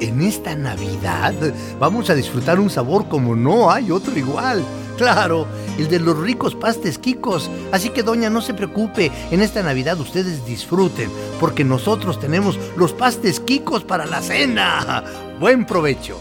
En esta Navidad vamos a disfrutar un sabor como no hay otro igual. Claro, el de los ricos pastes quicos. Así que doña, no se preocupe, en esta Navidad ustedes disfruten, porque nosotros tenemos los pastes quicos para la cena. Buen provecho.